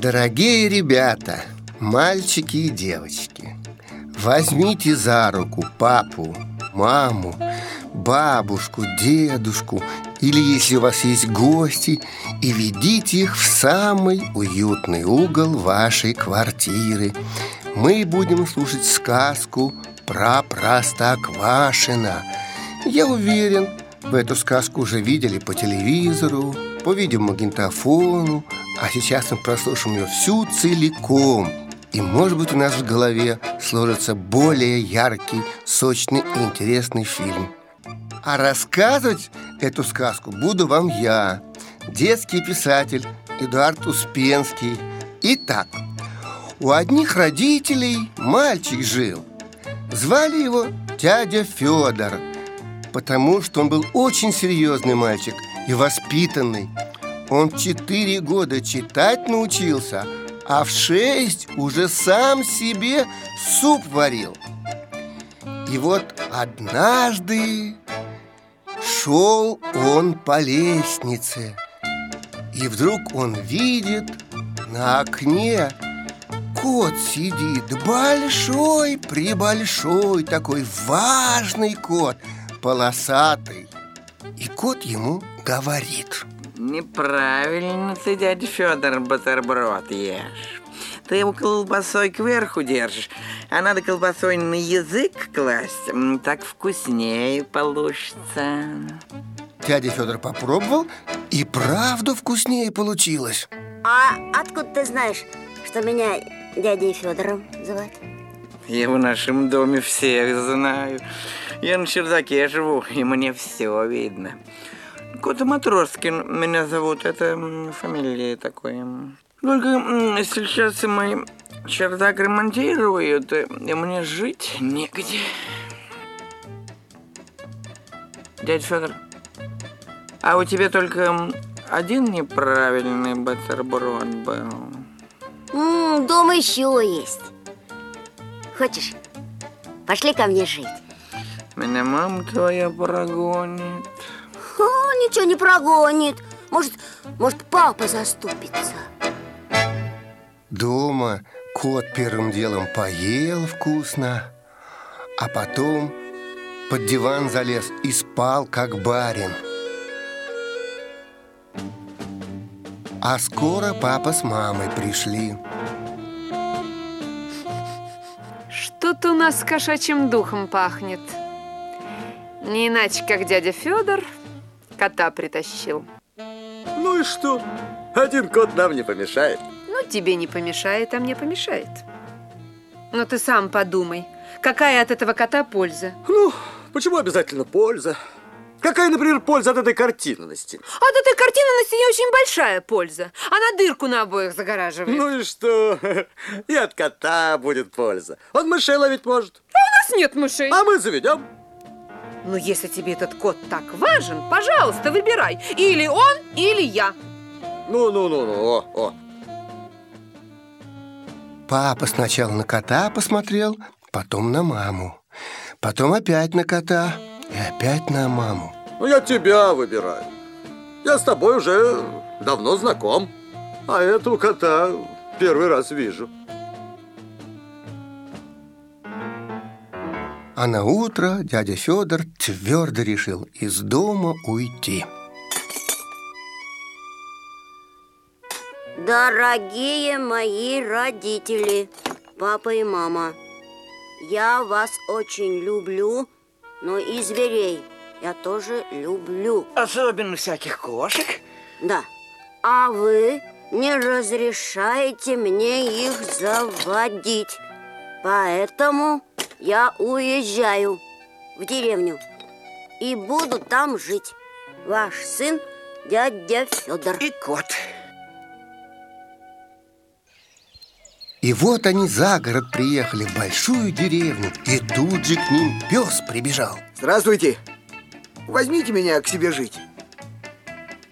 Дорогие ребята, мальчики и девочки, возьмите за руку папу, маму, бабушку, дедушку или, если у вас есть гости, и ведите их в самый уютный угол вашей квартиры. Мы будем слушать сказку про Простоквашино. Я уверен, вы эту сказку уже видели по телевизору, по видеомагнитофону, а сейчас мы прослушаем ее всю целиком. И, может быть, у нас в голове сложится более яркий, сочный и интересный фильм. А рассказывать эту сказку буду вам я, детский писатель Эдуард Успенский. Итак, у одних родителей мальчик жил. Звали его дядя Федор, потому что он был очень серьезный мальчик и воспитанный. Он четыре года читать научился, а в шесть уже сам себе суп варил. И вот однажды шел он по лестнице, и вдруг он видит на окне кот сидит, большой, прибольшой, такой важный кот, полосатый. И кот ему говорит – Неправильно ты, дядя Федор, бутерброд ешь. Ты его колбасой кверху держишь, а надо колбасой на язык класть. Так вкуснее получится. Дядя Федор попробовал, и правда вкуснее получилось. А откуда ты знаешь, что меня дядей Федором зовут? Я в нашем доме всех знаю. Я на чердаке живу, и мне все видно. Кота Матроскин меня зовут, это фамилия такой. Только сейчас мой чердак ремонтируют, и мне жить негде. Дядя Федор, а у тебя только один неправильный бутерброд был? М -м, дома еще есть. Хочешь, пошли ко мне жить? Меня мама твоя прогонит. О, ничего не прогонит. Может, может, папа заступится. Дома кот первым делом поел вкусно, а потом под диван залез и спал, как барин. А скоро папа с мамой пришли. Что-то у нас с кошачьим духом пахнет. Не иначе, как дядя Федор кота притащил. Ну и что? Один кот нам не помешает. Ну, тебе не помешает, а мне помешает. Но ты сам подумай, какая от этого кота польза? Ну, почему обязательно польза? Какая, например, польза от этой стене? От этой картины на стене очень большая польза. Она дырку на обоих загораживает. Ну и что? И от кота будет польза. Он мышей ловить может. А у нас нет мышей. А мы заведем. Ну, если тебе этот кот так важен, пожалуйста, выбирай. Или он, или я. Ну-ну-ну-ну, о, о. Папа сначала на кота посмотрел, потом на маму. Потом опять на кота и опять на маму. Ну, я тебя выбираю. Я с тобой уже давно знаком. А этого кота первый раз вижу. А на утро дядя Федор твердо решил из дома уйти. Дорогие мои родители, папа и мама, я вас очень люблю, но и зверей я тоже люблю. Особенно всяких кошек? Да. А вы не разрешаете мне их заводить. Поэтому я уезжаю в деревню и буду там жить. Ваш сын дядя Федор. И кот. И вот они за город приехали в большую деревню, и тут же к ним пес прибежал. Здравствуйте. Возьмите меня к себе жить.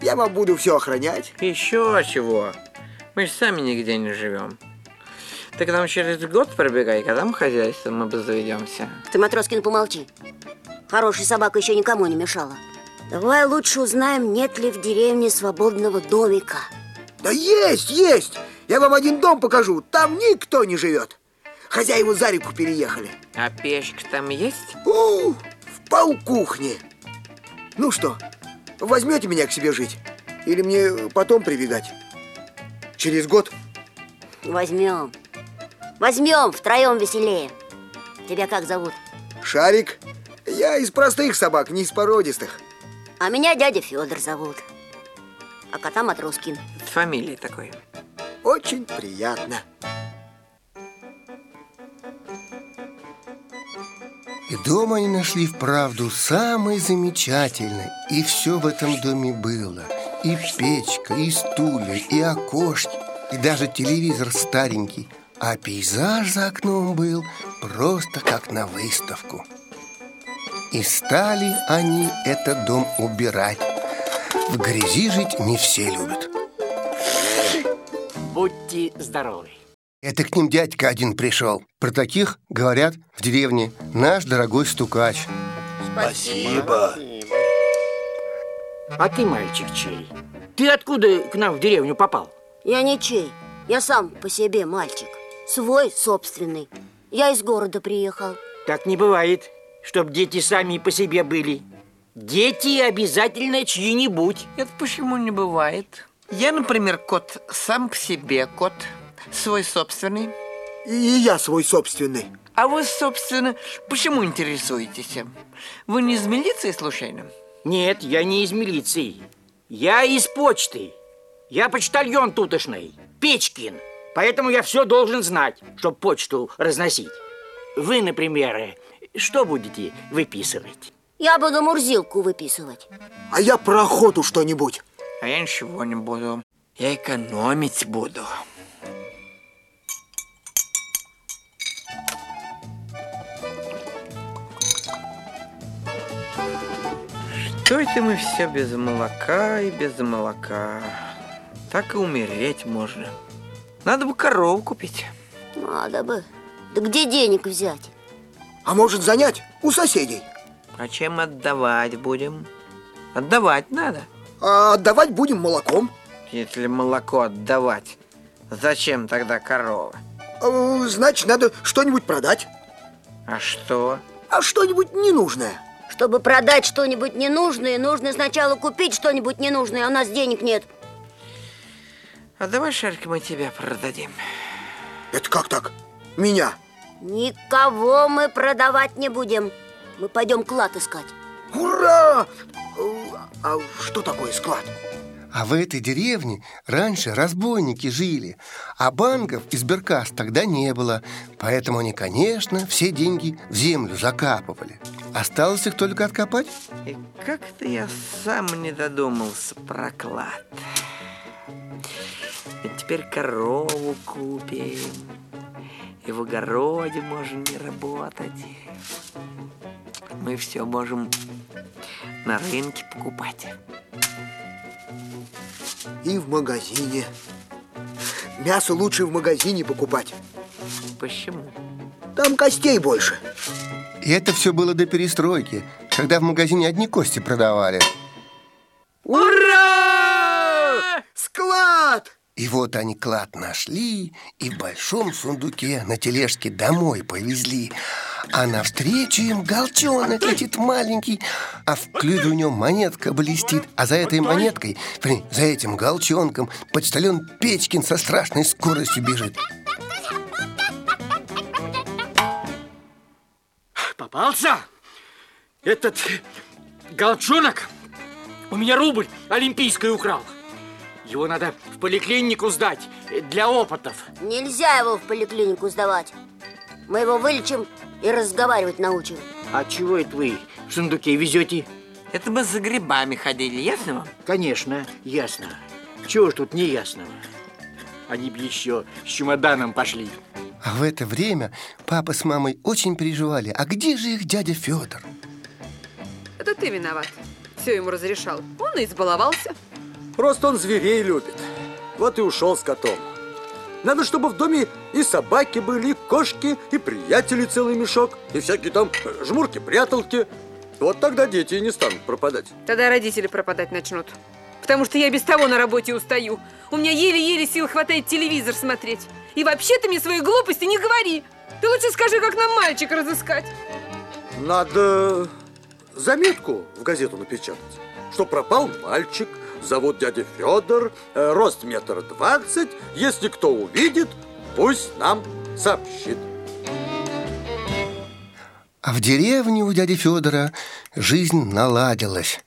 Я вам буду все охранять. Еще чего? Мы же сами нигде не живем. Ты к нам через год пробегай, когда мы хозяйство мы заведемся. Ты, Матроскин, помолчи. Хорошая собака еще никому не мешала. Давай лучше узнаем, нет ли в деревне свободного домика. Да есть, есть! Я вам один дом покажу, там никто не живет. Хозяева за реку переехали. А печка там есть? У, в полкухне. Ну что, возьмете меня к себе жить? Или мне потом прибегать? Через год? Возьмем. Возьмем, втроем веселее. Тебя как зовут? Шарик. Я из простых собак, не из породистых. А меня дядя Федор зовут. А кота Матроскин. С фамилией такой. Очень приятно. И дом они нашли вправду самый замечательный. И все в этом доме было. И печка, и стулья, и окошки, и даже телевизор старенький. А пейзаж за окном был просто как на выставку. И стали они этот дом убирать. В грязи жить не все любят. Будьте здоровы. Это к ним дядька один пришел. Про таких говорят в деревне наш дорогой стукач. Спасибо. А ты, мальчик, чей? Ты откуда к нам в деревню попал? Я ничей. Я сам по себе мальчик. Свой, собственный. Я из города приехал. Так не бывает, чтоб дети сами по себе были. Дети обязательно чьи-нибудь. Это почему не бывает? Я, например, кот сам по себе кот, свой собственный. И я свой собственный. А вы, собственно, почему интересуетесь? Вы не из милиции, случайно? Нет, я не из милиции. Я из почты. Я почтальон тутошный, Печкин. Поэтому я все должен знать, чтобы почту разносить. Вы, например, что будете выписывать? Я буду Мурзилку выписывать. А я про охоту что-нибудь. А я ничего не буду. Я экономить буду. Что это мы все без молока и без молока? Так и умереть можно. Надо бы корову купить. Надо бы. Да где денег взять? А может занять у соседей? А чем отдавать будем? Отдавать надо. А отдавать будем молоком. Если молоко отдавать, зачем тогда корова? А, Значит, надо что-нибудь продать. А что? А что-нибудь ненужное. Чтобы продать что-нибудь ненужное, нужно сначала купить что-нибудь ненужное, а у нас денег нет. А давай, Шарик, мы тебя продадим. Это как так? Меня? Никого мы продавать не будем. Мы пойдем клад искать. Ура! А что такое склад? А в этой деревне раньше разбойники жили, а банков и сберкасс тогда не было. Поэтому они, конечно, все деньги в землю закапывали. Осталось их только откопать. И как-то я сам не додумался про клад. Теперь корову купим. И в огороде можем не работать. Мы все можем на рынке покупать. И в магазине. Мясо лучше в магазине покупать. Почему? Там костей больше. И это все было до перестройки, когда в магазине одни кости продавали. Ура! Склад! И вот они клад нашли и в большом сундуке на тележке домой повезли. А навстречу им голчонок летит маленький, а в клюве у него монетка блестит. А за этой монеткой, за этим голчонком, почтальон Печкин со страшной скоростью бежит. Попался? Этот голчонок у меня рубль олимпийский украл. Его надо в поликлинику сдать для опытов. Нельзя его в поликлинику сдавать. Мы его вылечим и разговаривать научим. А чего это вы в сундуке везете? Это мы за грибами ходили, ясно вам? Конечно, ясно. Чего ж тут не ясного? Они бы еще с чемоданом пошли. А в это время папа с мамой очень переживали. А где же их дядя Федор? Это ты виноват. Все ему разрешал. Он и избаловался. Просто он зверей любит. Вот и ушел с котом. Надо, чтобы в доме и собаки были, и кошки, и приятели целый мешок, и всякие там жмурки-пряталки. Вот тогда дети и не станут пропадать. Тогда родители пропадать начнут. Потому что я без того на работе устаю. У меня еле-еле сил хватает телевизор смотреть. И вообще ты мне свои глупости не говори. Ты лучше скажи, как нам мальчика разыскать. Надо заметку в газету напечатать, что пропал мальчик, зовут дядя Федор, э, рост метр двадцать. Если кто увидит, пусть нам сообщит. А в деревне у дяди Федора жизнь наладилась.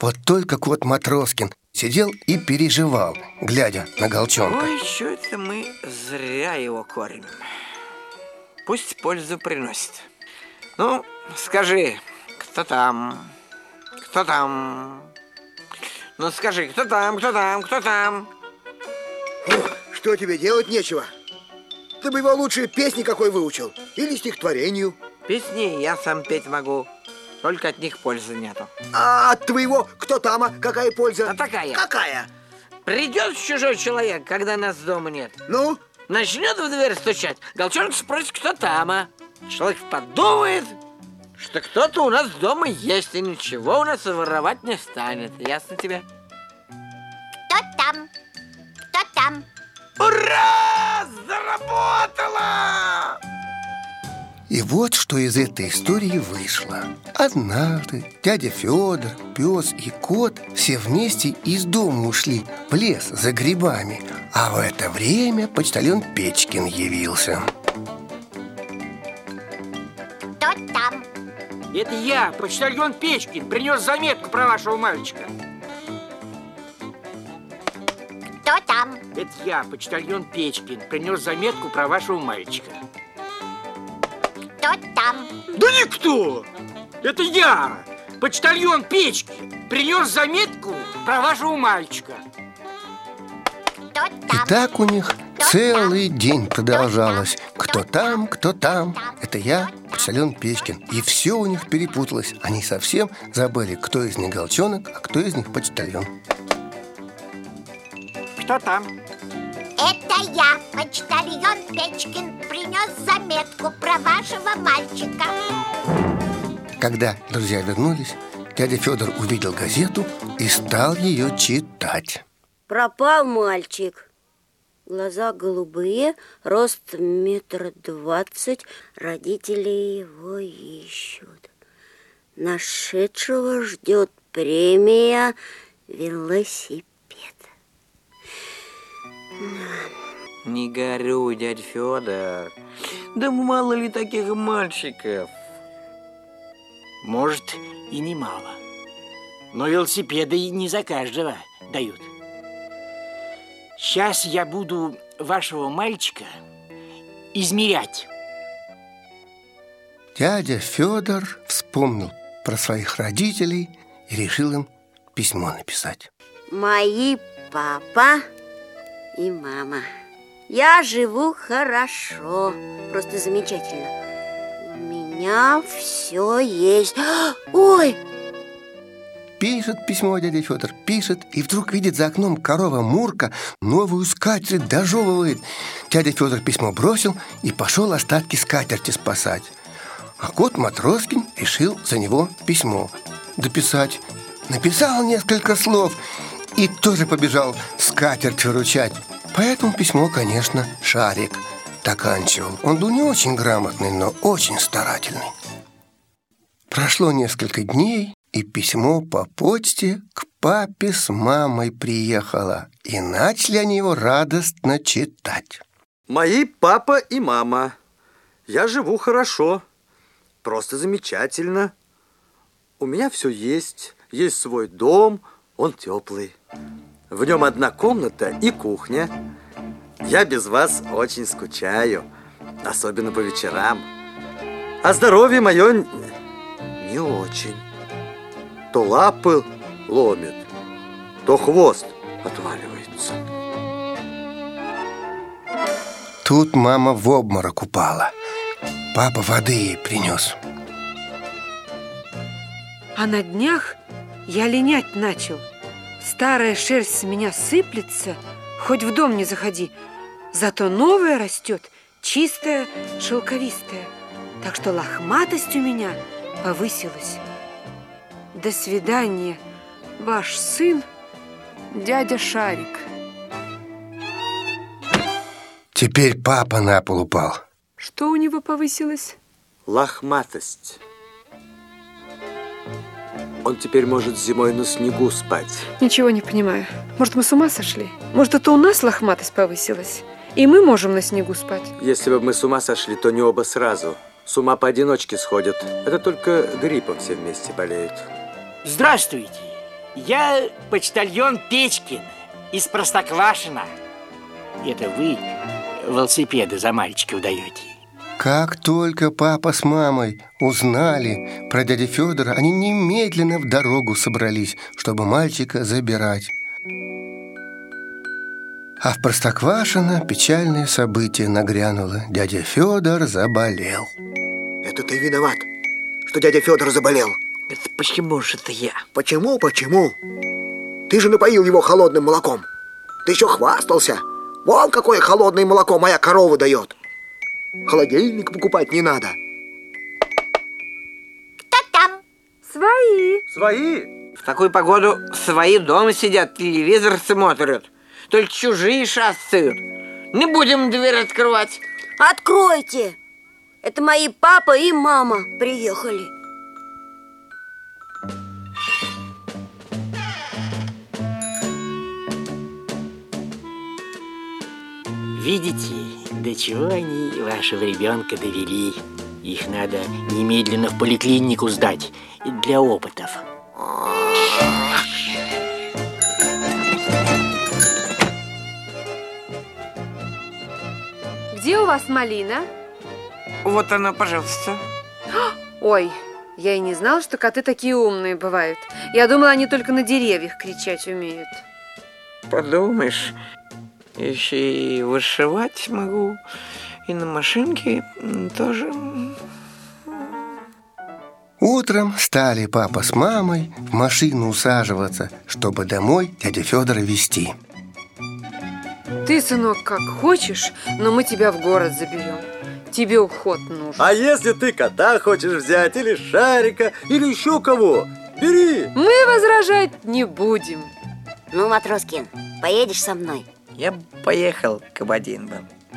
Вот только кот Матроскин сидел и переживал, глядя на Голчонка. Ой, что это мы зря его кормим. Пусть пользу приносит. Ну, скажи, кто там? Кто там? Ну скажи, кто там, кто там, кто там? Ух, что тебе делать нечего? Ты бы его лучше песни какой выучил или стихотворению. Песни я сам петь могу. Только от них пользы нету. А от твоего кто там, а какая польза? А такая. Какая? Придет чужой человек, когда нас дома нет. Ну? Начнет в дверь стучать. Голчонок спросит, кто там, а? Человек подумает, что кто-то у нас дома есть, и ничего у нас воровать не станет. Ясно тебе? Кто там? Кто там? Ура! Заработало! И вот что из этой истории вышло. Однажды дядя Федор, пес и кот все вместе из дома ушли в лес за грибами. А в это время почтальон Печкин явился. Это я, почтальон Печкин, принес заметку про вашего мальчика. Кто там? Это я, почтальон Печкин, принес заметку про вашего мальчика. Кто там? Да никто! Это я, почтальон Печкин, принес заметку про вашего мальчика. И так у них целый день продолжалось. Кто там, кто там. Это я, почтальон Печкин. И все у них перепуталось. Они совсем забыли, кто из них Голчонок, а кто из них почтальон. Кто там? Это я, почтальон Печкин, принес заметку про вашего мальчика. Когда друзья вернулись, дядя Федор увидел газету и стал ее читать. Пропал мальчик. Глаза голубые, рост метр двадцать. Родители его ищут. Нашедшего ждет премия велосипед. Не горюй, дядь Федор. Да мало ли таких мальчиков. Может, и немало. Но велосипеды не за каждого дают. Сейчас я буду вашего мальчика измерять. Дядя Федор вспомнил про своих родителей и решил им письмо написать. Мои папа и мама. Я живу хорошо, просто замечательно. У меня все есть. Ой, Пишет письмо дядя Федор, пишет, и вдруг видит за окном корова Мурка новую скатерть дожевывает. Дядя Федор письмо бросил и пошел остатки скатерти спасать. А кот Матроскин решил за него письмо дописать. Написал несколько слов и тоже побежал скатерть выручать. Поэтому письмо, конечно, Шарик доканчивал. Он был не очень грамотный, но очень старательный. Прошло несколько дней, и письмо по почте к папе с мамой приехало. И начали они его радостно читать. Мои папа и мама. Я живу хорошо. Просто замечательно. У меня все есть. Есть свой дом, он теплый. В нем одна комната и кухня. Я без вас очень скучаю, особенно по вечерам. А здоровье мое не очень. То лапы ломит, то хвост отваливается. Тут мама в обморок упала. Папа воды ей принес. А на днях я линять начал. Старая шерсть с меня сыплется, хоть в дом не заходи. Зато новая растет, чистая, шелковистая. Так что лохматость у меня повысилась. До свидания, ваш сын дядя Шарик. Теперь папа на пол упал. Что у него повысилось? Лохматость. Он теперь может зимой на снегу спать. Ничего не понимаю. Может, мы с ума сошли? Может, это у нас лохматость повысилась? И мы можем на снегу спать? Если бы мы с ума сошли, то не оба сразу. С ума поодиночке сходят. Это только гриппом все вместе болеют. Здравствуйте. Я почтальон Печкин из Простоквашино. Это вы велосипеды за мальчиков даете? Как только папа с мамой узнали про дядю Федора, они немедленно в дорогу собрались, чтобы мальчика забирать. А в Простоквашино печальное событие нагрянуло. Дядя Федор заболел. Это ты виноват, что дядя Федор заболел. Это почему же это я? Почему, почему? Ты же напоил его холодным молоком. Ты еще хвастался. Вон какое холодное молоко моя корова дает. Холодильник покупать не надо. Кто там? Свои. Свои? В такую погоду свои дома сидят, телевизор смотрят. Только чужие шастают. Не будем дверь открывать. Откройте! Это мои папа и мама приехали. Видите, до чего они вашего ребенка довели? Их надо немедленно в поликлинику сдать для опытов. Где у вас малина? Вот она, пожалуйста. Ой, я и не знала, что коты такие умные бывают. Я думала, они только на деревьях кричать умеют. Подумаешь, еще и вышивать могу. И на машинке тоже. Утром стали папа с мамой в машину усаживаться, чтобы домой дядя Федора везти. Ты, сынок, как хочешь, но мы тебя в город заберем. Тебе уход нужен. А если ты кота хочешь взять, или шарика, или еще кого, бери. Мы возражать не будем. Ну, Матроскин, поедешь со мной? Я поехал к бы.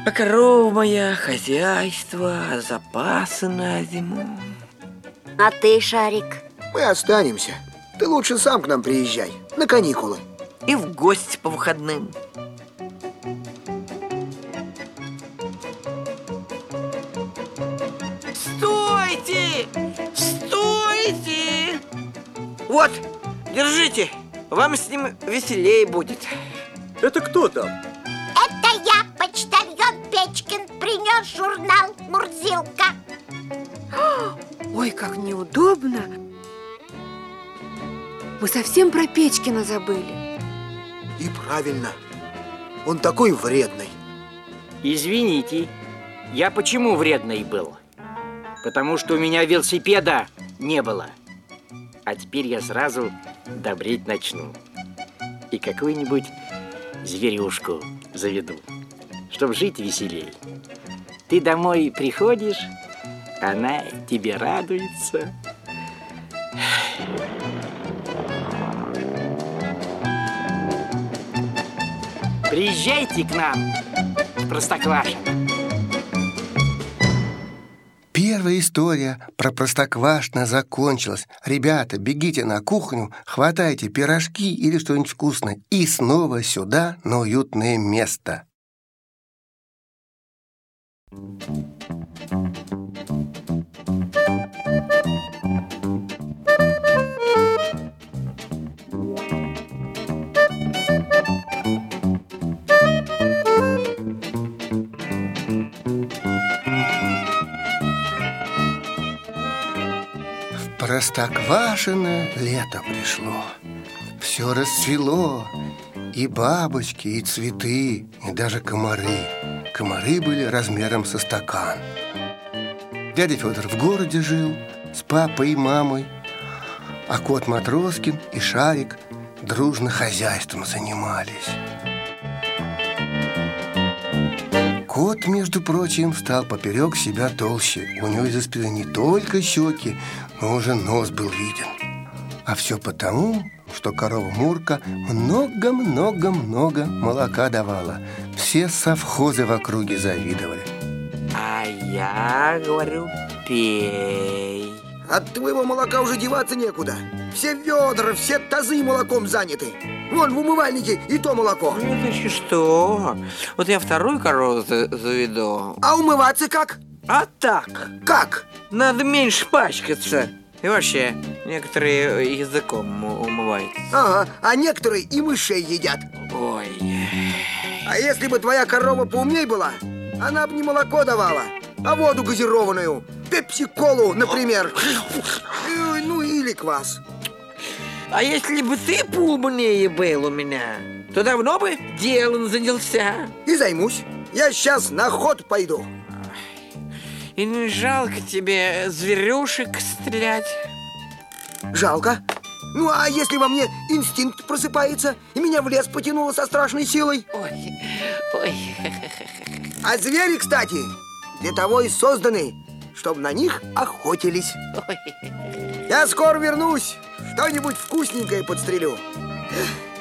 А корова моя, хозяйство, запасы на зиму. А ты, Шарик? Мы останемся. Ты лучше сам к нам приезжай. На каникулы. И в гости по выходным. Стойте! Стойте! Вот, держите. Вам с ним веселее будет. Это кто там? Это я, почтальон Печкин, принес журнал «Мурзилка». Ой, как неудобно. Мы совсем про Печкина забыли. И правильно. Он такой вредный. Извините, я почему вредный был? Потому что у меня велосипеда не было. А теперь я сразу добреть начну. И какую-нибудь зверюшку заведу, чтобы жить веселей. Ты домой приходишь, она тебе радуется. Приезжайте к нам Простоквашино. Первая история про Простоквашино закончилась. Ребята, бегите на кухню, хватайте пирожки или что-нибудь вкусное и снова сюда, на уютное место. В Простоквашино лето пришло. Все расцвело. И бабочки, и цветы, и даже комары. Комары были размером со стакан. Дядя Федор в городе жил с папой и мамой, а кот Матроскин и Шарик дружно хозяйством занимались. Кот, между прочим, стал поперек себя толще. У него из-за спины не только щеки, но уже нос был виден. А все потому, что корова Мурка много-много-много молока давала. Все совхозы в округе завидовали. А я говорю, пей. От твоего молока уже деваться некуда. Все ведра, все тазы молоком заняты. Вон в умывальнике и то молоко. Ну, значит, что? Вот я вторую корову за- заведу. А умываться как? А так, Как? надо меньше пачкаться. И вообще, некоторые языком у- умываются. Ага, а некоторые и мышей едят. Ой, А если бы твоя корова поумней была, она бы не молоко давала, а воду газированную, пепси-колу, например. Э, Ну или квас. а если бы ты поумнее был у меня, то давно бы делом занялся. И займусь. Я сейчас на ход пойду. И не жалко тебе зверюшек стрелять? Жалко. Ну а если во мне инстинкт просыпается, и меня в лес потянуло со страшной силой? Ой, ой. А звери, кстати, для того и созданы, чтобы на них охотились. Я скоро вернусь, что-нибудь вкусненькое подстрелю.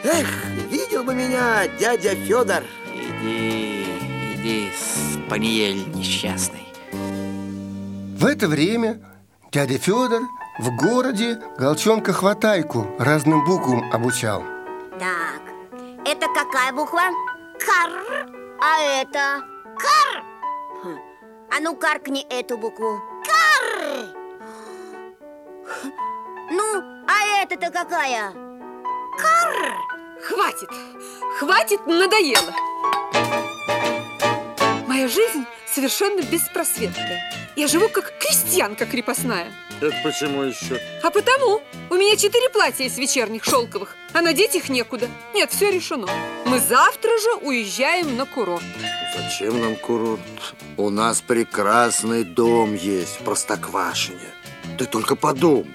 Эх, видел бы меня дядя Федор. Иди, иди, спаниель несчастный. В это время дядя Федор в городе Голчонка-хватайку разным буквам обучал. Так, это какая буква? Кар, А это? кар, Хм. А ну каркни эту букву. кар, Ну, а это-то какая? кар. Хватит! Хватит, надоело! Моя жизнь совершенно беспросветная. Я живу как крестьянка крепостная. Это почему еще? А потому у меня четыре платья из вечерних шелковых, а надеть их некуда. Нет, все решено. Мы завтра же уезжаем на курорт. Зачем нам курорт? У нас прекрасный дом есть в Простоквашине. Ты только подумай.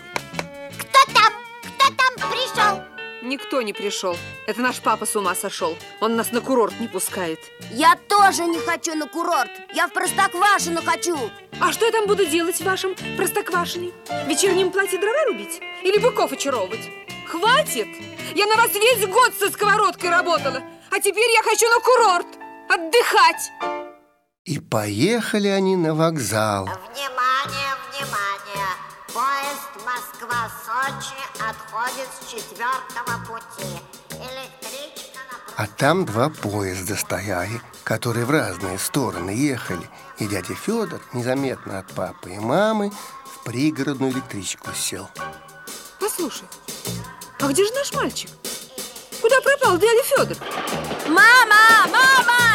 Никто не пришел. Это наш папа с ума сошел. Он нас на курорт не пускает. Я тоже не хочу на курорт. Я в Простоквашино хочу. А что я там буду делать в вашем простоквашине? В вечернем платье дрова рубить? Или быков очаровывать? Хватит! Я на вас весь год со сковородкой работала, а теперь я хочу на курорт отдыхать. И поехали они на вокзал. Внимание, Поезд Москва-Сочи отходит с четвертого пути. Электричка на... А там два поезда стояли, которые в разные стороны ехали. И дядя Федор незаметно от папы и мамы в пригородную электричку сел. Послушай, а где же наш мальчик? Куда пропал дядя Федор? Мама, мама,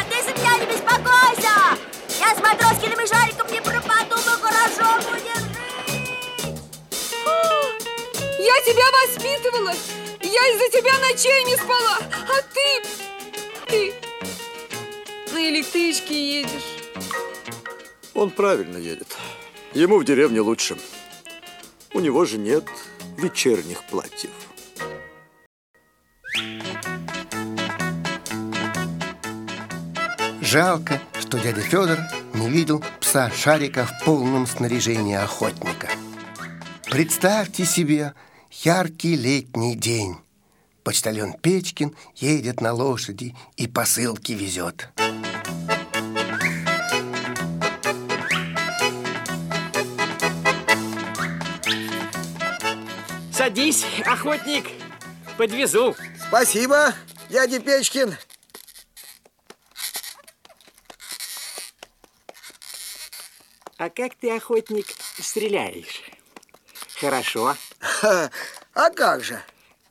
тебя воспитывала! Я из-за тебя ночей не спала! А ты... Ты... На электричке едешь. Он правильно едет. Ему в деревне лучше. У него же нет вечерних платьев. Жалко, что дядя Федор не видел пса Шарика в полном снаряжении охотника. Представьте себе яркий летний день. Почтальон Печкин едет на лошади и посылки везет. Садись, охотник, подвезу. Спасибо, дядя Печкин. А как ты, охотник, стреляешь? Хорошо. Ха, А как же?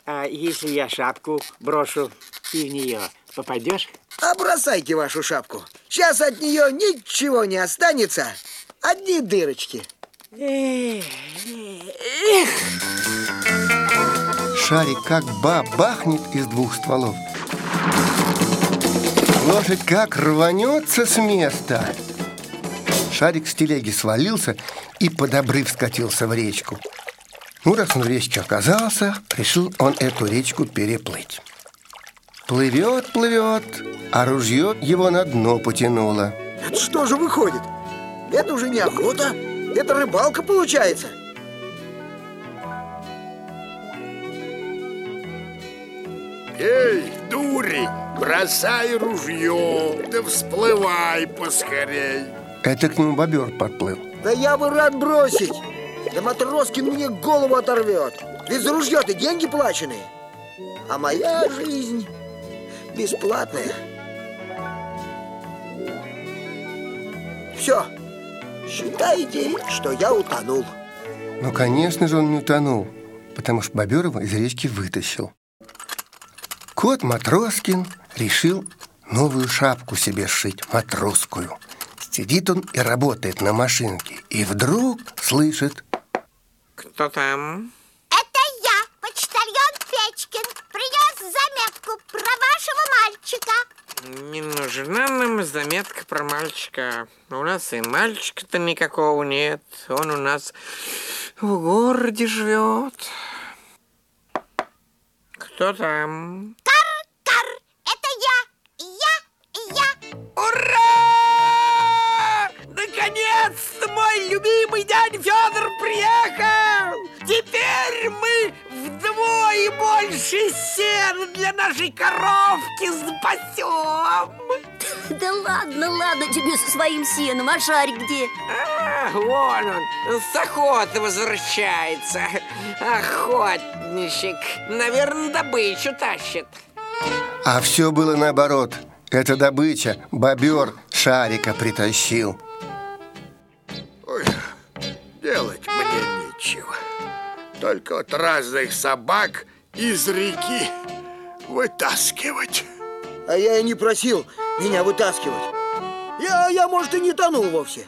А если я шапку брошу, ты в нее попадешь? А бросайте вашу шапку. Сейчас от нее ничего не останется. Одни дырочки. Шарик как бабахнет из двух стволов. Лошадь как рванется с места. Шарик с телеги свалился и под обрыв скатился в речку. Ну, раз он в речке оказался, решил он эту речку переплыть. Плывет, плывет, а ружье его на дно потянуло. Это что же выходит? Это уже не охота, это рыбалка получается. Эй, дурень, бросай ружье, да всплывай поскорей. Это к нему бобер подплыл. Да я бы рад бросить. Да Матроскин мне голову оторвет. Ведь за ружье-то деньги плаченые. А моя жизнь бесплатная. Все. Считайте, что я утонул. Ну, конечно же, он не утонул, потому что бобер его из речки вытащил. Кот Матроскин решил новую шапку себе сшить, матросскую. Сидит он и работает на машинке, и вдруг слышит Кто там? Это я, почтальон Печкин. Принес заметку про вашего мальчика. Не нужна нам заметка про мальчика. У нас и мальчика-то никакого нет. Он у нас в городе живет. Кто там? Кар, это я, я, я. Ура! Наконец-то мой любимый дядя Федор приехал! Теперь мы вдвое больше сена для нашей коровки спасем! Да ладно, ладно тебе со своим сеном, а шарик где? А, вон он, с охоты возвращается. Охотничек, наверное, добычу тащит. А все было наоборот. Это добыча. Бобер шарика притащил. Делать мне нечего. Только вот разных собак из реки вытаскивать. А я и не просил меня вытаскивать. Я, я, может, и не тонул вовсе.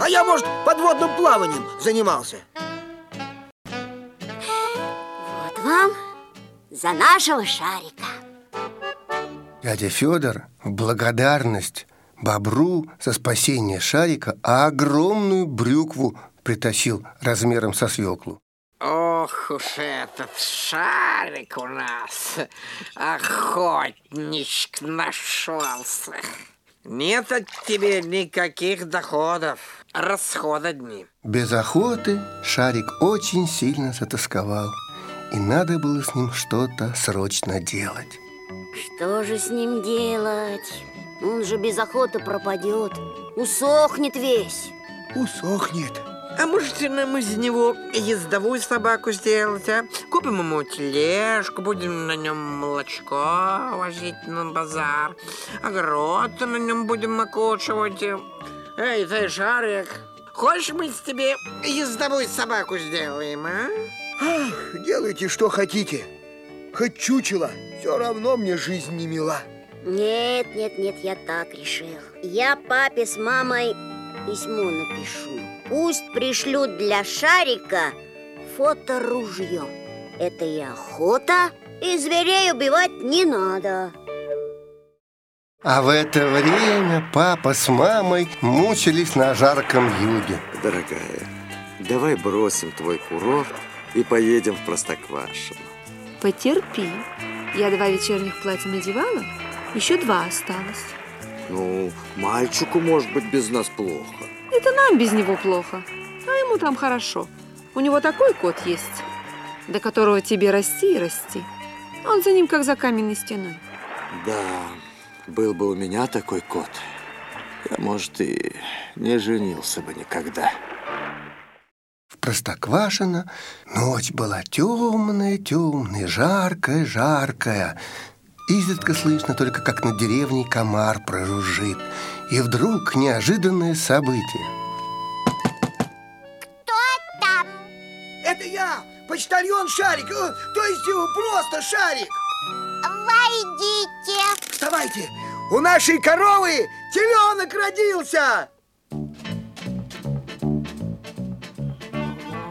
А я, может, подводным плаванием занимался. Вот вам за нашего шарика. Дядя Федор в благодарность бобру за спасение шарика огромную брюкву притащил размером со свеклу. Ох уж этот шарик у нас, охотничек нашелся. Нет от тебя никаких доходов, расход одни. Без охоты шарик очень сильно затасковал, и надо было с ним что-то срочно делать. Что же с ним делать? Он же без охоты пропадет. Усохнет весь. Усохнет. А можете нам из него ездовую собаку сделать, а? Купим ему тележку, будем на нем молочко возить на базар. Огород на нем будем окучивать. Эй, ты, Шарик, хочешь мы с тебе ездовую собаку сделаем, а? Ах, делайте, что хотите. Хоть чучело, все равно мне жизнь не мила. Нет, нет, нет, я так решил. Я папе с мамой письмо напишу. Пусть пришлют для шарика фоторужье. Это и охота, и зверей убивать не надо. А в это время папа с мамой мучились на жарком юге. Дорогая, давай бросим твой курорт и поедем в Простоквашино. Потерпи. Я два вечерних платья надевала, еще два осталось. Ну, мальчику может быть без нас плохо. Это нам без него плохо, а ему там хорошо. У него такой кот есть, до которого тебе расти и расти. Он за ним как за каменной стеной. Да, был бы у меня такой кот, я, может, и не женился бы никогда. В Простоквашино ночь была темная, темная, жаркая, жаркая. Изредка слышно только, как над деревней комар прожужжит. И вдруг неожиданное событие. Кто там? Это я, почтальон Шарик, э, то есть просто Шарик. Войдите. Вставайте, у нашей коровы теленок родился.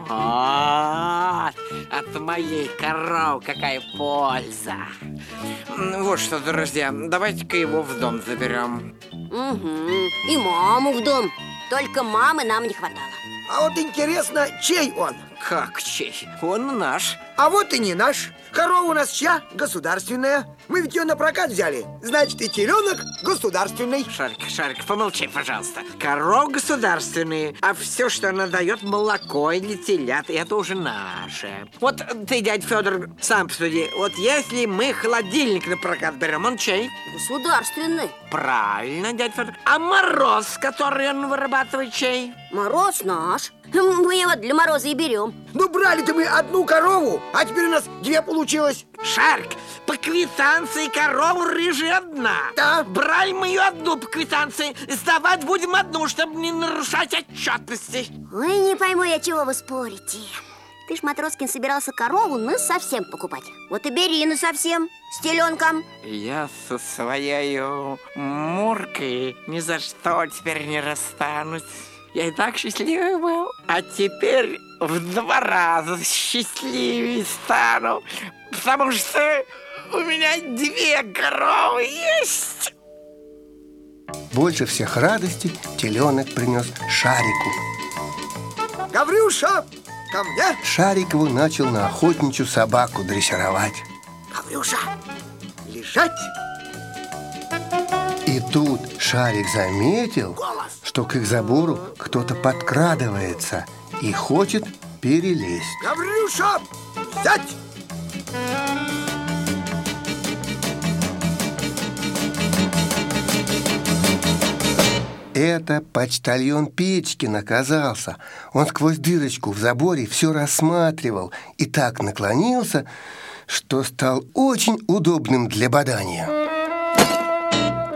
Вот, от моей коровы какая польза. Вот что, друзья, давайте-ка его в дом заберем. Угу. И маму в дом. Только мамы нам не хватало. А вот интересно, чей он? Как чей? Он наш. А вот и не наш. Корова у нас чья? Государственная. Мы ведь ее на прокат взяли. Значит, и теленок государственный. Шарик, Шарик, помолчи, пожалуйста. Коров государственные, а все, что она дает, молоко или телят, это уже наше. Вот ты, дядь Федор, сам посуди. Вот если мы холодильник на прокат берем, он чей? Государственный. Правильно, дядь Федор. А мороз, который он вырабатывает, чей? Мороз наш. Мы его для мороза и берем. Ну, брали-то мы одну корову, а теперь у нас две получилось. Шарик, по квитанции корову рыжая одна. Да. Брали мы ее одну по квитанции, сдавать будем одну, чтобы не нарушать отчетности. Ой, не пойму я, чего вы спорите. Ты ж, Матроскин, собирался корову на совсем покупать. Вот и бери на совсем, с теленком. Я со своей Муркой ни за что теперь не расстанусь. Я и так счастливый был, а теперь в два раза счастливее стану, потому что у меня две коровы есть. Больше всех радости теленок принес Шарику. Гаврюша, ко мне. Шарик его начал на охотничью собаку дрессировать. Гаврюша, лежать. И тут Шарик заметил, Голос. что к их забору кто-то подкрадывается и хочет перелезть. Гаврюша, взять. Это почтальон Печкин оказался. Он сквозь дырочку в заборе все рассматривал и так наклонился, что стал очень удобным для бодания.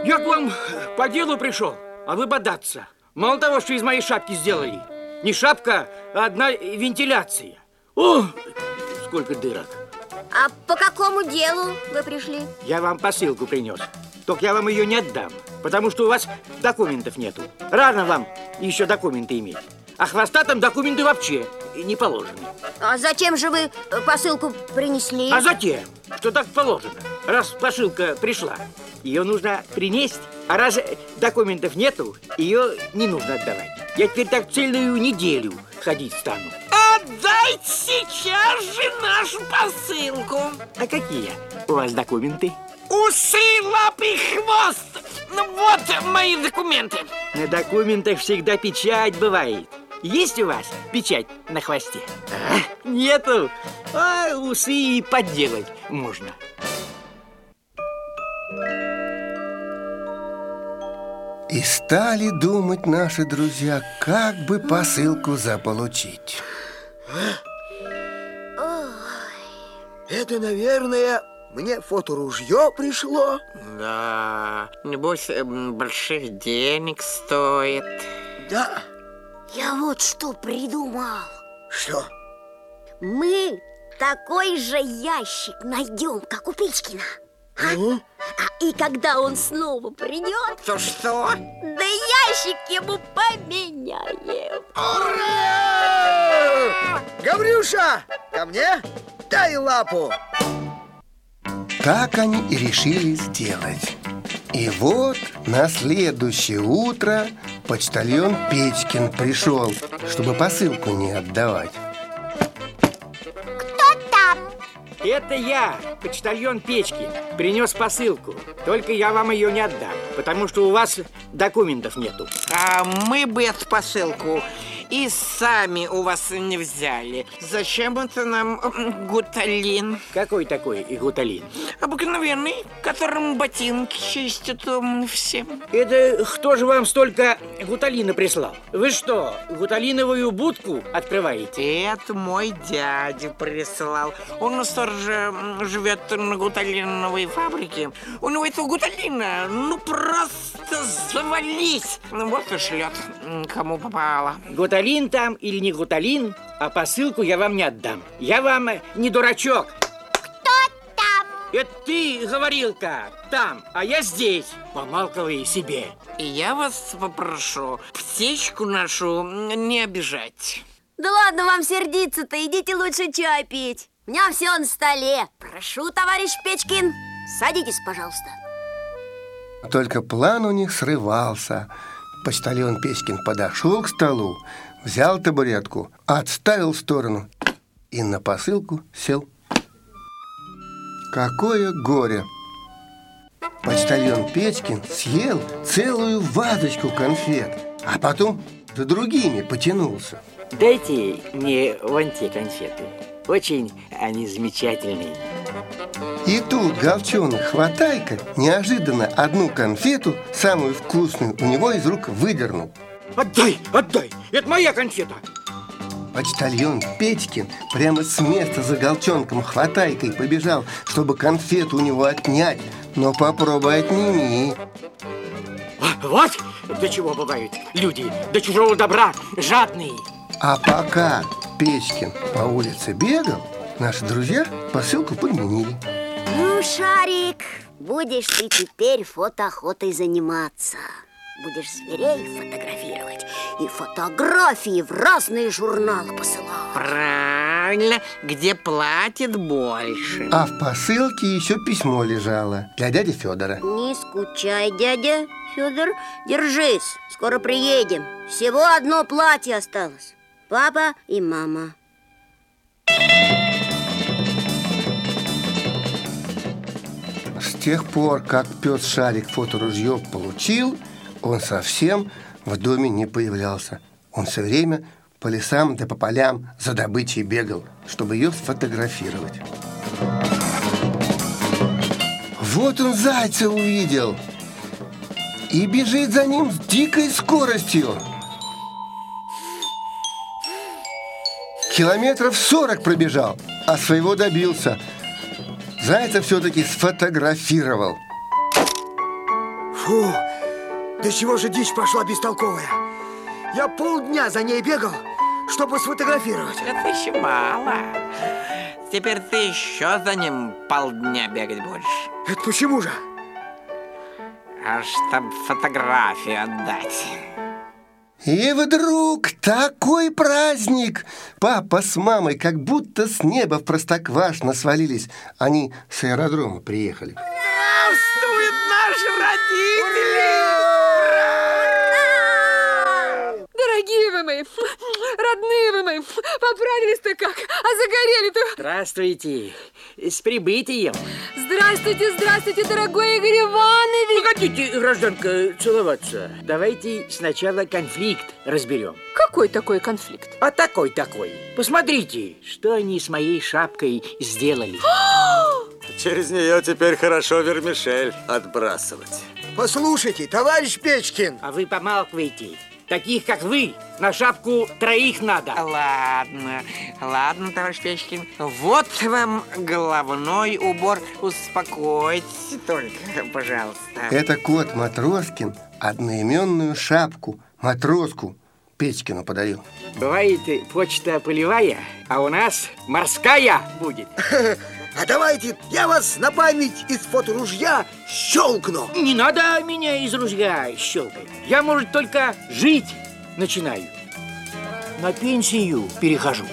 Я к вам по делу пришел, а вы бодаться. Мало того, что из моей шапки сделали. Не шапка, а одна вентиляция. О, сколько дырок. А по какому делу вы пришли? Я вам посылку принес. Только я вам ее не отдам, потому что у вас документов нету. Рано вам еще документы иметь. А хвостатым документы вообще не положены. А зачем же вы э, посылку принесли? А затем, что так положено. Раз посылка пришла, ее нужно принести. А раз документов нету, ее не нужно отдавать. Я теперь так целую неделю ходить стану. Отдайте сейчас же нашу посылку. А какие у вас документы? Усы, лапы, хвост. Ну вот мои документы. На документах всегда печать бывает. Есть у вас печать на хвосте? А, нету. А усы и подделать можно. И стали думать наши друзья, как бы посылку заполучить. Это, наверное, мне фоторужье пришло. Да, небось, эм, больших денег стоит. Да. Я вот что придумал. Что? Мы такой же ящик найдем, как у Печкина. А? А и когда он снова придет, То что? да ящик ему поменяем. Гаврюша, ко мне? Дай лапу. Так они и решили сделать. И вот на следующее утро почтальон Печкин пришел, чтобы посылку не отдавать. Это я, почтальон Печки, принес посылку. Только я вам ее не отдам, потому что у вас документов нету. А мы бы эту посылку и сами у вас не взяли. Зачем это нам гуталин? Какой такой игуталин? Обыкновенный, которым ботинки чистят всем. Это кто же вам столько гуталина прислал? Вы что, гуталиновую будку открываете? Это мой дядя прислал. Он у сторожа живет на гуталиновой фабрике. У него этого гуталина, ну просто завались. Ну вот и шлет, кому попало. Гуталин там или не гуталин, а посылку я вам не отдам. Я вам э, не дурачок. Кто там? Это ты, говорилка, там, а я здесь. Помалковай себе. И я вас попрошу птичку нашу не обижать. Да ладно вам сердиться-то, идите лучше чай пить. У меня все на столе. Прошу, товарищ Печкин, садитесь, пожалуйста. Только план у них срывался. Почтальон Печкин подошел к столу, взял табуретку, отставил в сторону и на посылку сел. Какое горе! Почтальон Печкин съел целую вазочку конфет, а потом за другими потянулся. Дайте мне вон те конфеты. Очень они замечательные. И тут Галчонок Хватайка неожиданно одну конфету, самую вкусную, у него из рук выдернул. Отдай, отдай! Это моя конфета! Почтальон Петькин прямо с места за Галчонком Хватайкой побежал, чтобы конфету у него отнять, но попробуй отними. А, Вот до чего бывают люди, до чужого добра, жадные. А пока Печкин по улице бегал, наши друзья посылку подменили. Ну, Шарик, будешь ты теперь фотоохотой заниматься Будешь зверей фотографировать И фотографии в разные журналы посылать. Правильно, где платит больше. А в посылке еще письмо лежало для дяди Федора. Не скучай, дядя Федор. Держись, скоро приедем. Всего одно платье осталось. Папа и мама. С тех пор, как пес Шарик фоторужье получил, он совсем в доме не появлялся. Он все время по лесам да по полям за добычей бегал, чтобы ее сфотографировать. Вот он зайца увидел и бежит за ним с дикой скоростью. Километров сорок пробежал, а своего добился. Зайца все-таки сфотографировал. Фу, да чего же дичь пошла бестолковая? Я полдня за ней бегал, чтобы сфотографировать. Это еще мало. Теперь ты еще за ним полдня бегать будешь. Это почему же? А чтоб фотографию отдать. И вдруг такой праздник! Папа с мамой как будто с неба в Простоквашино свалились. Они с аэродрома приехали. Здравствуют наши родители! Дорогие вы мои, родные вы мои, поправились-то как, а загорели-то. Здравствуйте, с прибытием. Здравствуйте, здравствуйте, дорогой Игорь Иванович. Погодите, гражданка, целоваться. Давайте сначала конфликт разберем. Какой такой конфликт? А такой-такой. Посмотрите, что они с моей шапкой сделали. Через нее теперь хорошо вермишель отбрасывать. Послушайте, товарищ Печкин, А вы помалкивайте. Таких, как вы, на шапку троих надо. Ладно, ладно, товарищ Печкин. Вот вам головной убор. Успокойтесь только, пожалуйста. Это кот Матроскин одноименную шапку, матроску, Печкину подарил. Бывает почта полевая, а у нас морская будет. а давайте я вас на память из фоторужья щелкну. Не надо меня из ружья щелкать. Я, может, только жить начинаю. На пенсию перехожу.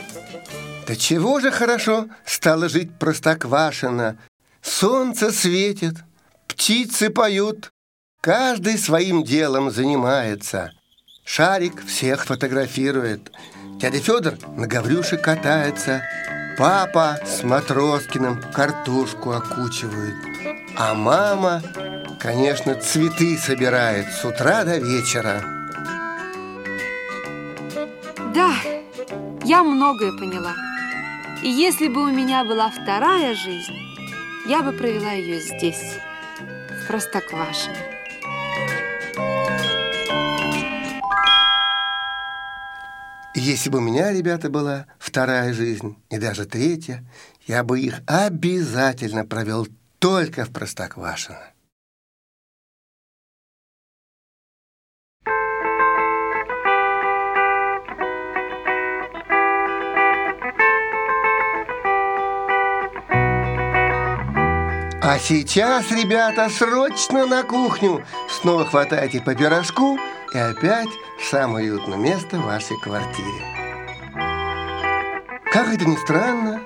Да чего же хорошо стало жить Простоквашино. Солнце светит, птицы поют, каждый своим делом занимается. Шарик всех фотографирует, дядя Федор на Гаврюше катается, папа с Матроскиным картошку окучивает, а мама, конечно, цветы собирает с утра до вечера. Да, я многое поняла. И если бы у меня была вторая жизнь, я бы провела ее здесь, в Простоквашино. Если бы у меня, ребята, была вторая жизнь и даже третья, я бы их обязательно провел только в Простоквашино. А сейчас, ребята, срочно на кухню. Снова хватайте по пирожку и опять в самое уютное место в вашей квартире. Как это ни странно,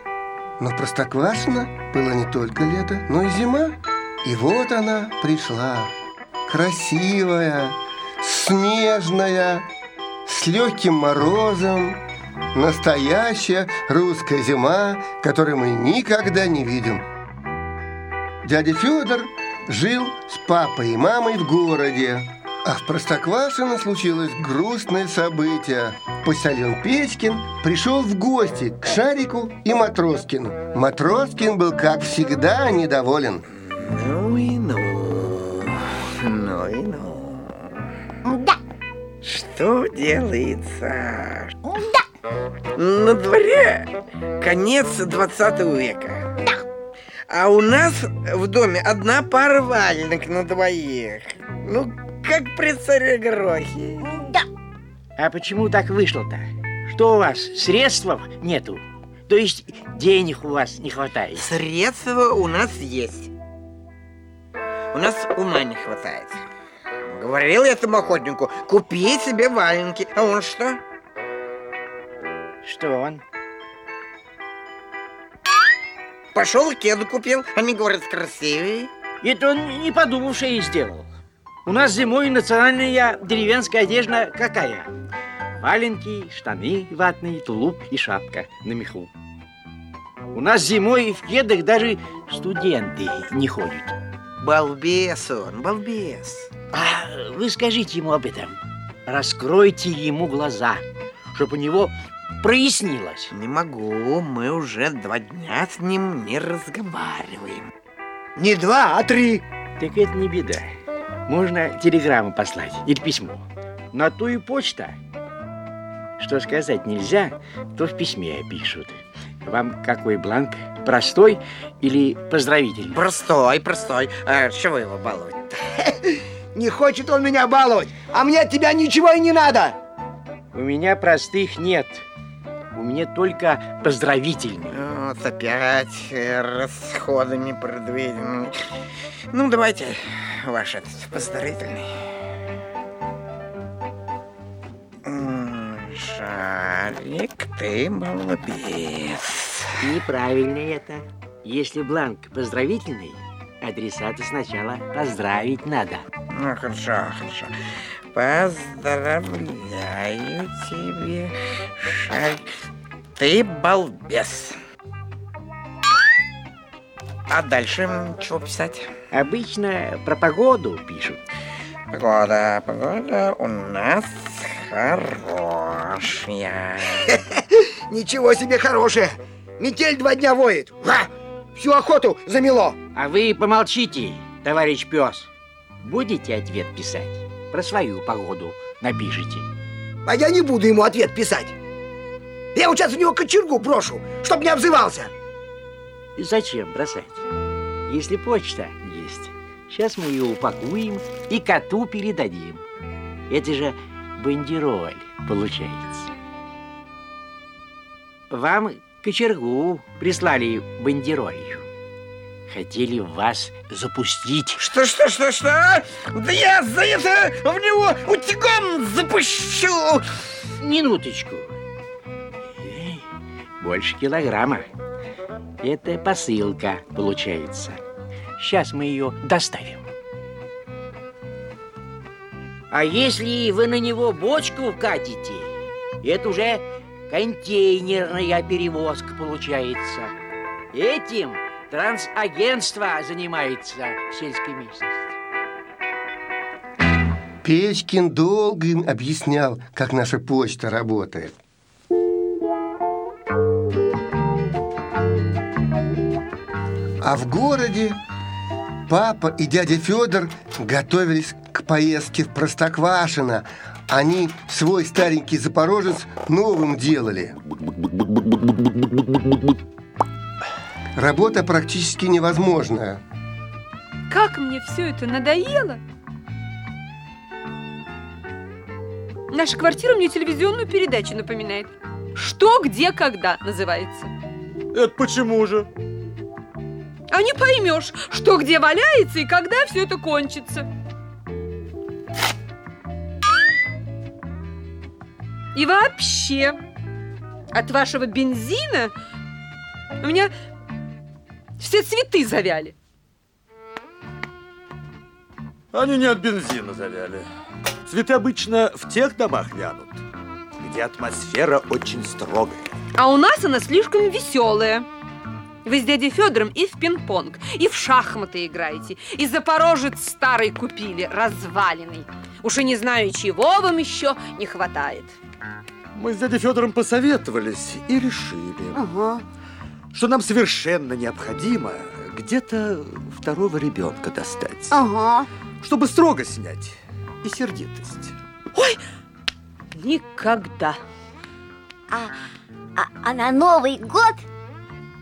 но Простоквашино было не только лето, но и зима. И вот она пришла, красивая, снежная, с легким морозом, настоящая русская зима, которую мы никогда не видим. Дядя Федор жил с папой и мамой в городе, а в Простоквашино случилось грустное событие. Почтальон Печкин пришел в гости к Шарику и Матроскину. Матроскин был, как всегда, недоволен. Ну и ну, ну и ну. Да, Что делается? да, На дворе конец 20 века. да. А у нас в доме одна пара валенок на двоих. Ну, как при царе Горохе. Да, А почему так вышло-то? Что у вас, средств нету? То есть денег у вас не хватает? Средства у нас есть. У нас ума не хватает. Говорил я этому охотнику, купи себе валенки. А он что? Что он? Пошел кеду купил. Они говорят, красивые. Это он не подумавший и сделал. У нас зимой национальная деревенская одежда какая? Валенки, штаны ватные, тулуп и шапка на меху. У нас зимой в кедах даже студенты не ходят. Балбес он, балбес. А вы скажите ему об этом. Раскройте ему глаза, чтобы у него прояснилось. Не могу, мы уже два дня с ним не разговариваем. Не два, а три. Так это не беда. Можно телеграмму послать или письмо. На ту и почта. Что сказать нельзя, то в письме пишут. Вам какой бланк? Простой или поздравительный? Простой, простой. А чего его баловать? Не хочет он меня баловать, а мне от тебя ничего и не надо. У меня простых нет. У меня только поздравительный. Вот опять э, расходами предвиденными. Ну, давайте ваш этот поздравительный. Шарик, ты молодец. Неправильно это. Если бланк поздравительный, адресата сначала поздравить надо. Ну, хорошо, хорошо. Поздравляю тебя, Шарик. Ты балбес. А дальше чего писать? Обычно про погоду пишут. Погода, погода у нас хорошая. Ничего себе хорошее. Метель два дня воет. Га! Всю охоту замело. А вы помолчите, товарищ пес. Будете ответ писать? Про свою погоду напишите. А я не буду ему ответ писать. Я вот сейчас в него кочергу брошу, чтоб не обзывался. И Зачем бросать? Если почта есть, сейчас мы ее упакуем и коту передадим. Это же бандероль получается. Вам кочергу прислали бандеролью. Хотели вас запустить. Что, что, что, что? Да я за это в него утюгом запущу. Минуточку. Больше килограмма. Это посылка получается. Сейчас мы ее доставим. А если вы на него бочку вкатите, это уже контейнерная перевозка получается. Этим трансагентство занимается сельской местности. Печкин долго им объяснял, как наша почта работает. А в городе папа и дядя Федор готовились к поездке в Простоквашино. Они свой старенький Запорожец новым делали. Работа практически невозможная. Как мне все это надоело! Наша квартира мне телевизионную передачу напоминает. Что, где, когда называется. Это почему же? А не поймешь, что где валяется и когда все это кончится. И вообще, от вашего бензина у меня все цветы завяли. Они не от бензина завяли. Цветы обычно в тех домах вянут, где атмосфера очень строгая. А у нас она слишком веселая. Вы с дядей Федором и в пинг-понг, и в шахматы играете, и Запорожец старый купили, разваленный. Уж и не знаю, чего вам еще не хватает. Мы с дядей Федором посоветовались и решили, Ага. Что нам совершенно необходимо где-то второго ребенка достать, Ага. чтобы строго снять и сердитость. Никогда. А, а, а на Новый год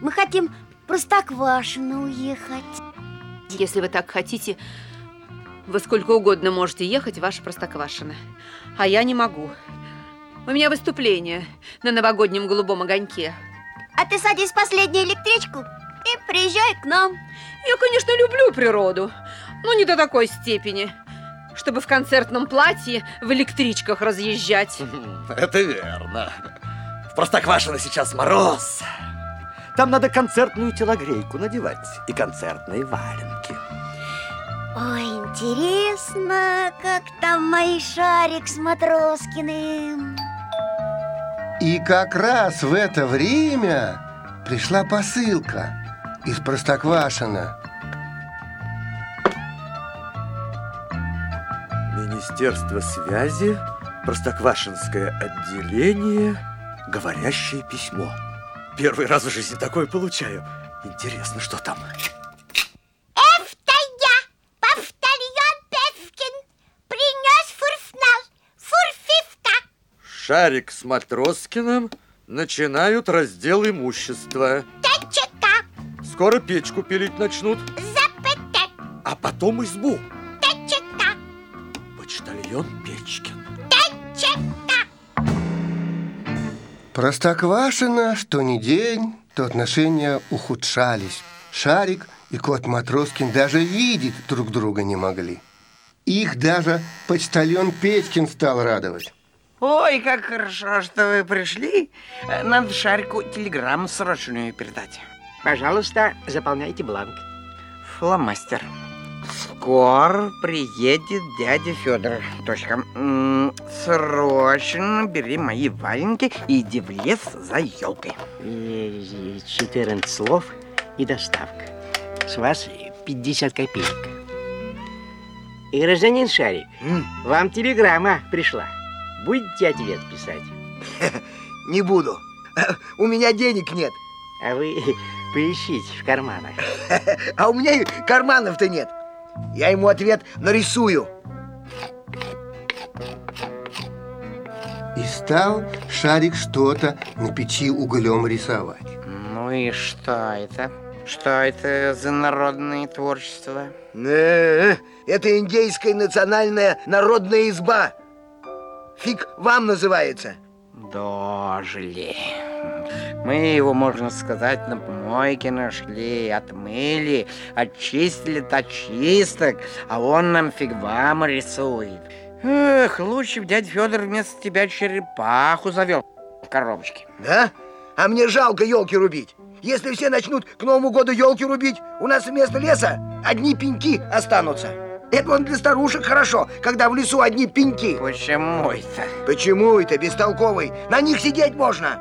мы хотим Простоквашино уехать. Если вы так хотите, вы сколько угодно можете ехать в ваше Простоквашино. А я не могу. У меня выступление на новогоднем голубом огоньке. А ты садись в последнюю электричку и приезжай к нам. Я, конечно, люблю природу, но не до такой степени, чтобы в концертном платье в электричках разъезжать. Это верно. В Простоквашино сейчас мороз. Там надо концертную телогрейку надевать и концертные валенки. Ой, интересно, как там мой шарик с Матроскиным. И как раз в это время пришла посылка из Простоквашино. Министерство связи, Простоквашинское отделение, говорящее письмо. Первый раз в жизни такое получаю. Интересно, что там? Это я, Повтальон Певкин, принес фурфнал, фурфифта. Шарик с Матроскиным начинают раздел имущества. ТЧК, Скоро печку пилить начнут, ЗПТ, а потом избу. ТЧК, Почтальон Печкин. ТЧК. Простоквашино, что ни день, то отношения ухудшались. Шарик и кот Матроскин даже видеть друг друга не могли. Их даже почтальон Печкин стал радовать. Ой, как хорошо, что вы пришли. Э, Надо Шарику телеграмму срочную передать. Пожалуйста, заполняйте бланк. Фломастер. Скоро приедет дядя Федор. Точка. Срочно бери мои валенки и иди в лес за елкой. Э, 14 слов и доставка. С вас 50 копеек. И, гражданин Шарик, вам телеграмма пришла. Будете ответ писать? Не буду. У меня денег нет. А вы поищите в карманах. А у меня и карманов-то нет. Я ему ответ нарисую. И стал Шарик что-то на печи углем рисовать. Ну и что это? Что это за народное творчество? Э, Это индейская национальная народная изба. Фиг вам называется. Дожили. Мы его, можно сказать, на помойке нашли, отмыли, очистили от чисток, а он нам фиг вам рисует. Эх, лучше бы дядя Федор вместо тебя черепаху завел в коробочке. Да? А мне жалко елки рубить. Если все начнут к Новому году елки рубить, у нас вместо леса одни пеньки останутся. Это вон для старушек хорошо, когда в лесу одни пеньки. Почему это? Почему это, бестолковый? На них сидеть можно.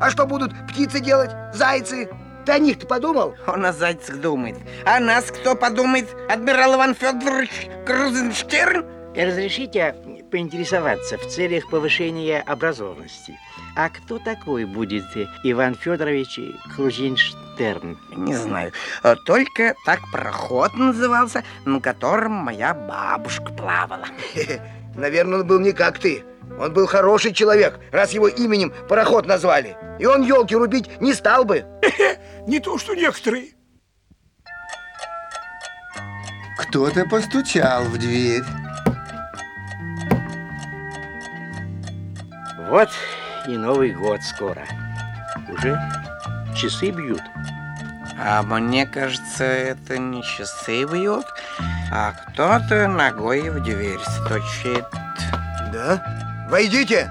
А что будут птицы делать? Зайцы? Ты о них-то подумал? Он о зайцах думает. А нас кто подумает? Адмирал Иван Федорович Крузенштерн? Разрешите поинтересоваться в целях повышения образованности. А кто такой будет Иван Федорович Крузенштерн? Не знаю. А Только так проход назывался, на котором моя бабушка плавала. Наверное, он был не как ты. Он был хороший человек, раз его именем пароход назвали. И он елки рубить не стал бы. Не то, что некоторые. Кто-то постучал в дверь. Вот и Новый год скоро. Уже часы бьют. А мне кажется, это не часы бьют, а кто-то ногой в дверь стучит. Да? Войдите.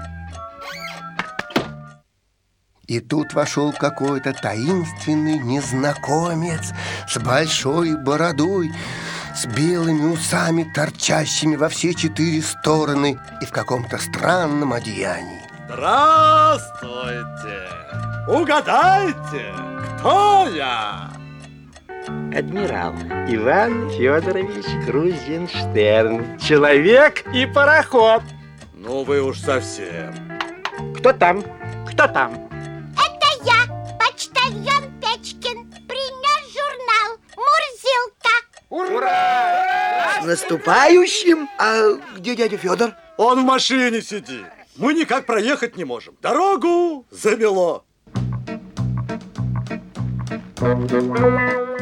И тут вошел какой-то таинственный незнакомец с большой бородой, с белыми усами, торчащими во все четыре стороны и в каком-то странном одеянии. Здравствуйте! Угадайте, кто я? Адмирал Иван Федорович Крузенштерн. Человек и пароход. Ну вы уж совсем. Кто там? Кто там? Это я, почтальон Печкин. Принес журнал «Мурзилка». С наступающим! А где дядя Федор? Он в машине сидит. Мы никак проехать не можем. Дорогу замело.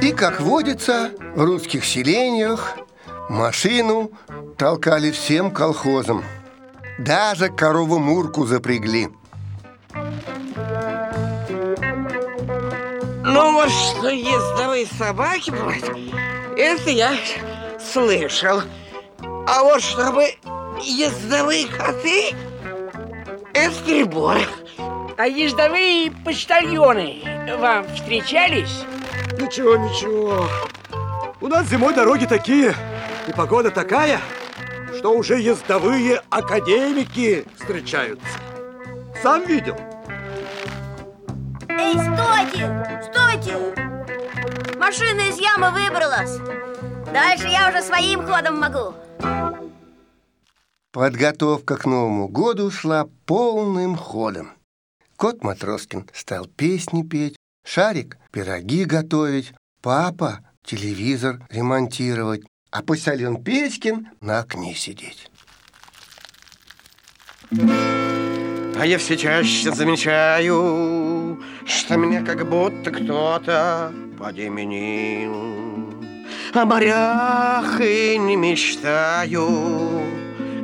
И, как водится, в русских селениях машину толкали всем колхозам. Даже корову Мурку запрягли. Ну вот что ездовые собаки бывают, это я слышал. А вот чтобы ездовые коты, это перебор. А ездовые почтальоны вам встречались? Ничего, ничего. У нас зимой дороги такие, и погода такая, что уже ездовые академики встречаются. Сам видел. Эй, стойте! Стойте! Машина из ямы выбралась. Дальше я уже своим ходом могу. Подготовка к Новому году шла полным ходом. Кот Матроскин стал песни петь, Шарик пироги готовить, папа телевизор ремонтировать, а почтальон Печкин на окне сидеть. А я все чаще замечаю, что меня как будто кто-то подеменил. О морях и не мечтаю,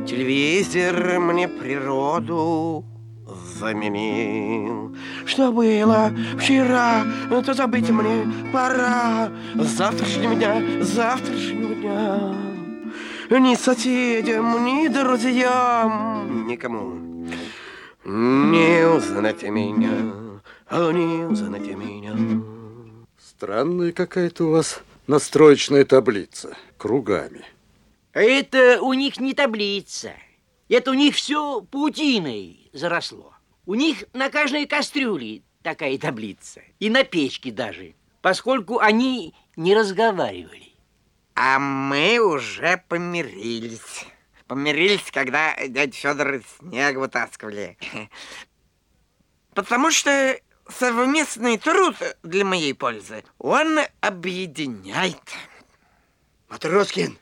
телевизор мне природу заменил. Что было вчера, то забыть мне пора. Завтрашнего дня, завтрашнего дня. Ни соседям, ни друзьям, никому не узнать меня, не узнать меня. Странная какая-то у вас настроечная таблица кругами. Это у них не таблица. Это у них все паутиной заросло. У них на каждой кастрюле такая таблица. И на печке даже. Поскольку они не разговаривали. А мы уже помирились. Помирились, когда дядя Федор снег вытаскивали. Потому что совместный труд для моей пользы, он объединяет. Матроскин,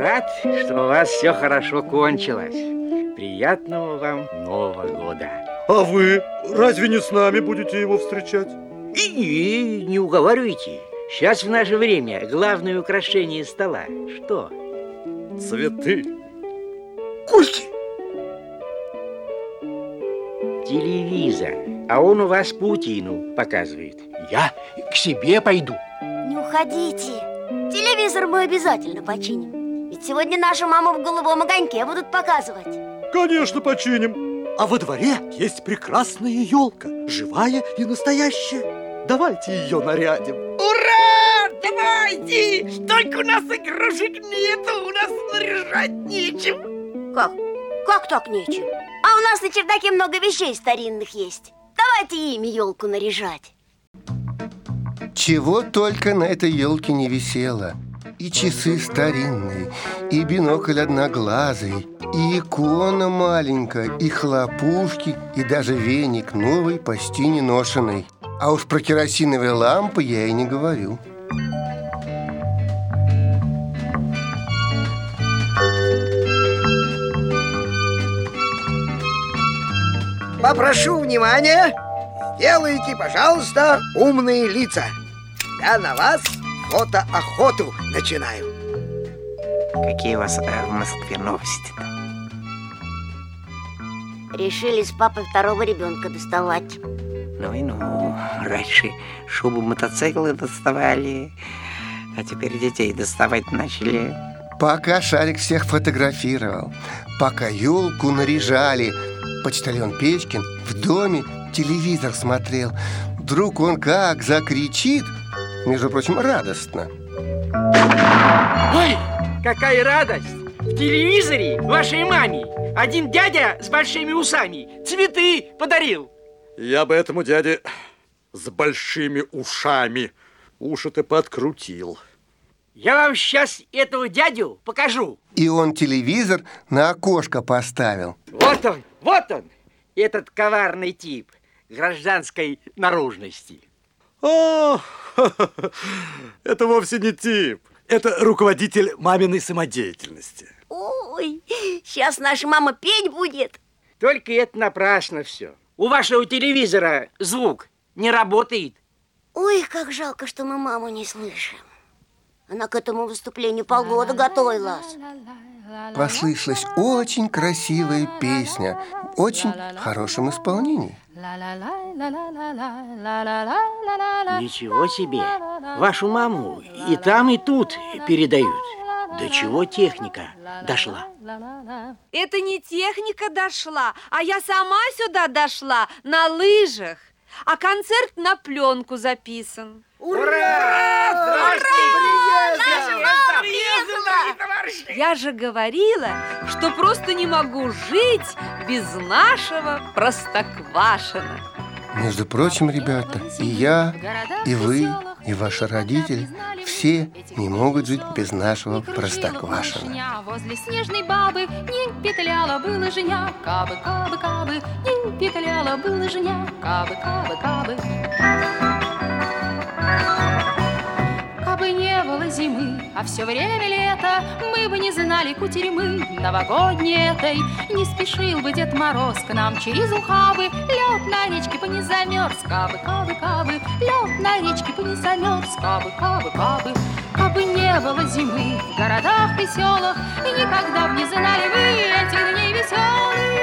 Рад, что у вас все хорошо кончилось. Приятного вам Нового года. А вы разве не с нами будете его встречать? И не уговаривайте. Сейчас в наше время главное украшение стола. Что? Цветы. Кости! Телевизор. А он у вас паутину показывает. Я к себе пойду. Не уходите. Телевизор мы обязательно починим. Ведь сегодня нашу маму в голубом огоньке будут показывать. Конечно, починим. А во дворе есть прекрасная елка, живая и настоящая. Давайте ее нарядим. Ура! Давайте! Только у нас игрушек нету, у нас наряжать нечем. Как? Как так нечем? А у нас на чердаке много вещей старинных есть. Давайте ими елку наряжать. Чего только на этой елке не висело. И часы старинные, и бинокль одноглазый, и икона маленькая, и хлопушки, и даже веник новый, почти не ношенный. А уж про керосиновые лампы я и не говорю. Попрошу внимания. Сделайте, пожалуйста, умные лица. Я на вас фотоохоту начинаю. Какие у вас э, в Москве новости-то? Решили с папой второго ребенка доставать. Ну и ну, раньше шубу мотоциклы доставали, а теперь детей доставать начали. Пока Шарик всех фотографировал, пока елку наряжали, почтальон Печкин в доме телевизор смотрел. Вдруг он как закричит, между прочим, радостно. Ой, какая радость! В телевизоре вашей маме один дядя с большими усами цветы подарил. Я бы этому дяде с большими ушами уши-то подкрутил. Я вам сейчас этого дядю покажу. И он телевизор на окошко поставил. Вот он, вот он, этот коварный тип гражданской наружности. О, это вовсе не тип. Это руководитель маминой самодеятельности. Ой, сейчас наша мама петь будет. Только это напрасно все. У вашего телевизора звук не работает. Ой, как жалко, что мы маму не слышим. Она к этому выступлению полгода готовилась. Послышалась очень красивая песня, в очень хорошем исполнении. Ничего себе! Вашу маму и там, и тут передают. До чего техника дошла? Это не техника дошла, а я сама сюда дошла на лыжах. А концерт на пленку записан. Ура! Я же говорила, что просто не могу жить без нашего простоквашина. Между прочим, ребята, и я, и вы, и ваши родители все не могут жить без нашего простоквашина. Возле снежной бабы не петляла было женя, кабы, кабы, кабы, не петляла было женя, кабы, кабы, кабы. Кабы не было зимы, а все время лето, мы бы не знали кутерьмы новогодней этой. Не спешил бы Дед Мороз к нам через ухабы, лед на речке бы не замерз, кабы, кабы, кабы, лед на речке бы не замерз, кабы, кабы, кабы. Кабы не было зимы в городах и селах, никогда б не знали вы этих дней веселых.